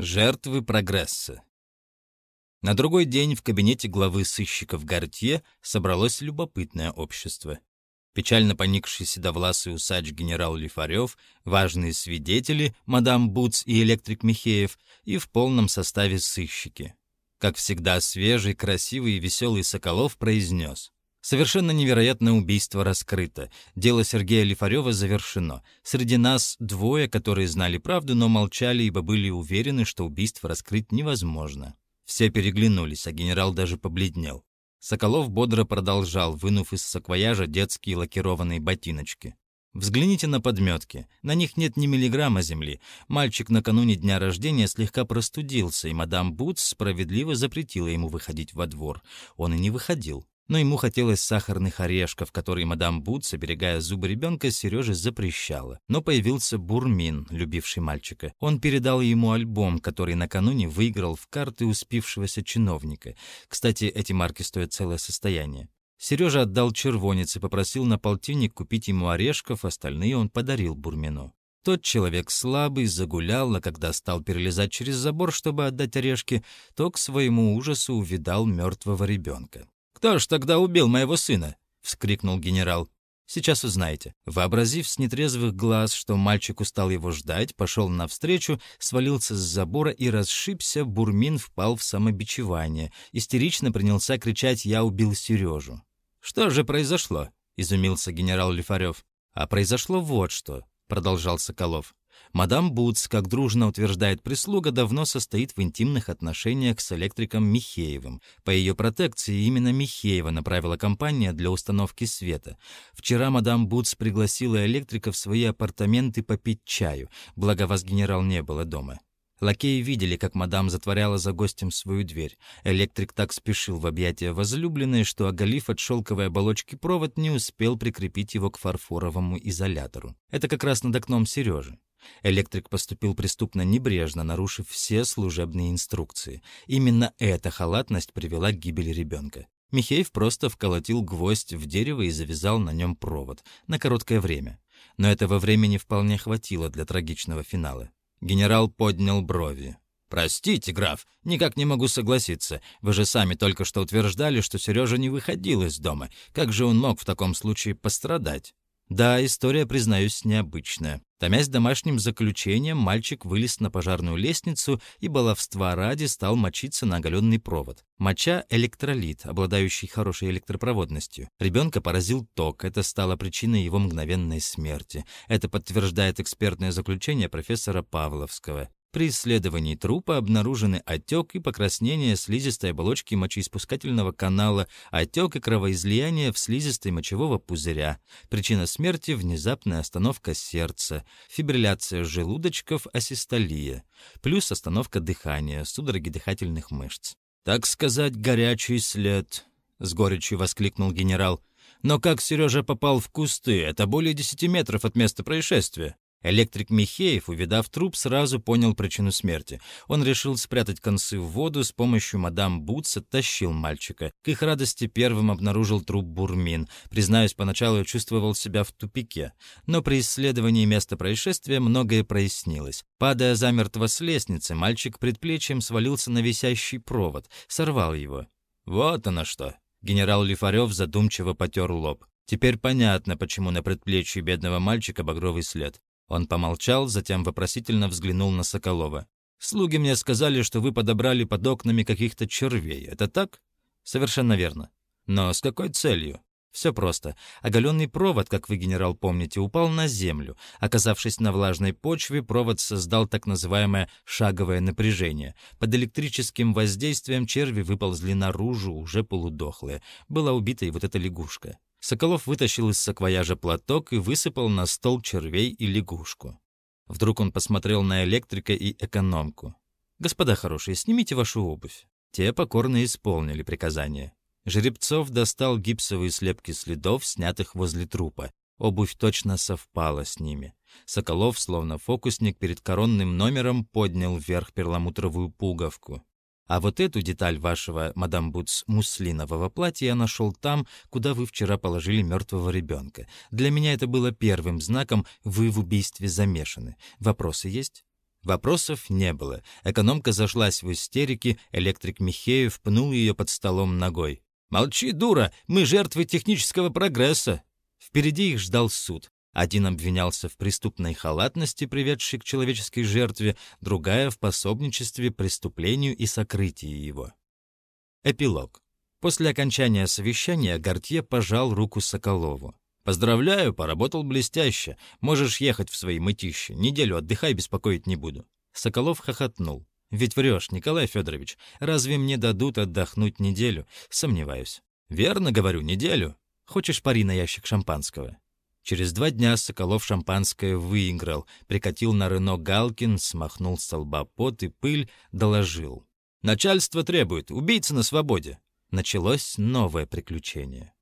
Жертвы прогресса. На другой день в кабинете главы сыщиков Гортье собралось любопытное общество. Печально поникший седовласый усач генерал Лифарев, важные свидетели, мадам Буц и электрик Михеев, и в полном составе сыщики. Как всегда, свежий, красивый и веселый Соколов произнес. Совершенно невероятное убийство раскрыто. Дело Сергея Лифарева завершено. Среди нас двое, которые знали правду, но молчали, ибо были уверены, что убийство раскрыть невозможно. Все переглянулись, а генерал даже побледнел. Соколов бодро продолжал, вынув из саквояжа детские лакированные ботиночки. Взгляните на подметки. На них нет ни миллиграмма земли. Мальчик накануне дня рождения слегка простудился, и мадам Бутс справедливо запретила ему выходить во двор. Он и не выходил но ему хотелось сахарных орешков, которые мадам Бутс, оберегая зубы ребенка, Сереже запрещала. Но появился Бурмин, любивший мальчика. Он передал ему альбом, который накануне выиграл в карты успевшегося чиновника. Кстати, эти марки стоят целое состояние. Сережа отдал червонец и попросил на полтинник купить ему орешков, остальные он подарил Бурмину. Тот человек слабый, загулял, а когда стал перелезать через забор, чтобы отдать орешки, то к своему ужасу увидал мертвого ребенка. «Кто ж тогда убил моего сына?» — вскрикнул генерал. «Сейчас узнаете». Вообразив с нетрезвых глаз, что мальчик устал его ждать, пошел навстречу, свалился с забора и расшибся, Бурмин впал в самобичевание. Истерично принялся кричать «Я убил Сережу». «Что же произошло?» — изумился генерал Лифарев. «А произошло вот что», — продолжал Соколов. Мадам Буц, как дружно утверждает прислуга, давно состоит в интимных отношениях с электриком Михеевым. По ее протекции именно Михеева направила компания для установки света. Вчера мадам Буц пригласила электрика в свои апартаменты попить чаю, благо вас генерал не было дома. Лакеи видели, как мадам затворяла за гостем свою дверь. Электрик так спешил в объятия возлюбленной, что, оголив от шелковой оболочки провод, не успел прикрепить его к фарфоровому изолятору. Это как раз над окном Сережи. Электрик поступил преступно небрежно, нарушив все служебные инструкции. Именно эта халатность привела к гибели ребенка. Михеев просто вколотил гвоздь в дерево и завязал на нем провод на короткое время. Но этого времени вполне хватило для трагичного финала. Генерал поднял брови. «Простите, граф, никак не могу согласиться. Вы же сами только что утверждали, что Сережа не выходил из дома. Как же он мог в таком случае пострадать?» Да, история, признаюсь, необычная. Томясь домашним заключением, мальчик вылез на пожарную лестницу и баловства ради стал мочиться на оголенный провод. Моча — электролит, обладающий хорошей электропроводностью. Ребенка поразил ток, это стало причиной его мгновенной смерти. Это подтверждает экспертное заключение профессора Павловского. При исследовании трупа обнаружены отек и покраснение слизистой оболочки мочеиспускательного канала, отек и кровоизлияние в слизистой мочевого пузыря. Причина смерти – внезапная остановка сердца, фибрилляция желудочков, асистолия, плюс остановка дыхания, судороги дыхательных мышц. «Так сказать, горячий след», — с горечью воскликнул генерал. «Но как Сережа попал в кусты? Это более десяти метров от места происшествия». Электрик Михеев, увидав труп, сразу понял причину смерти. Он решил спрятать концы в воду, с помощью мадам Бутс оттащил мальчика. К их радости первым обнаружил труп Бурмин. Признаюсь, поначалу чувствовал себя в тупике. Но при исследовании места происшествия многое прояснилось. Падая замертво с лестницы, мальчик предплечьем свалился на висящий провод, сорвал его. «Вот оно что!» Генерал Лифарев задумчиво потер лоб. Теперь понятно, почему на предплечье бедного мальчика багровый след. Он помолчал, затем вопросительно взглянул на Соколова. «Слуги мне сказали, что вы подобрали под окнами каких-то червей. Это так?» «Совершенно верно. Но с какой целью?» Все просто. Оголенный провод, как вы, генерал, помните, упал на землю. Оказавшись на влажной почве, провод создал так называемое шаговое напряжение. Под электрическим воздействием черви выползли наружу, уже полудохлые. Была убита и вот эта лягушка. Соколов вытащил из саквояжа платок и высыпал на стол червей и лягушку. Вдруг он посмотрел на электрика и экономку. «Господа хорошие, снимите вашу обувь». Те покорно исполнили приказание. Жеребцов достал гипсовые слепки следов, снятых возле трупа. Обувь точно совпала с ними. Соколов, словно фокусник перед коронным номером, поднял вверх перламутровую пуговку. А вот эту деталь вашего, мадам Бутс, муслинового платья я нашел там, куда вы вчера положили мертвого ребенка. Для меня это было первым знаком, вы в убийстве замешаны. Вопросы есть? Вопросов не было. Экономка зашлась в истерике, электрик Михеев пнул ее под столом ногой. «Молчи, дура! Мы жертвы технического прогресса!» Впереди их ждал суд. Один обвинялся в преступной халатности, приведшей к человеческой жертве, другая — в пособничестве преступлению и сокрытии его. Эпилог. После окончания совещания Гортье пожал руку Соколову. «Поздравляю, поработал блестяще. Можешь ехать в свои мытищи. Неделю отдыхай, беспокоить не буду». Соколов хохотнул. «Ведь врешь, Николай Федорович. Разве мне дадут отдохнуть неделю? Сомневаюсь». «Верно, говорю, неделю. Хочешь пари на ящик шампанского?» Через два дня Соколов шампанское выиграл, прикатил на Рено Галкин, смахнул с лба пот и пыль, доложил. «Начальство требует. Убийца на свободе». Началось новое приключение.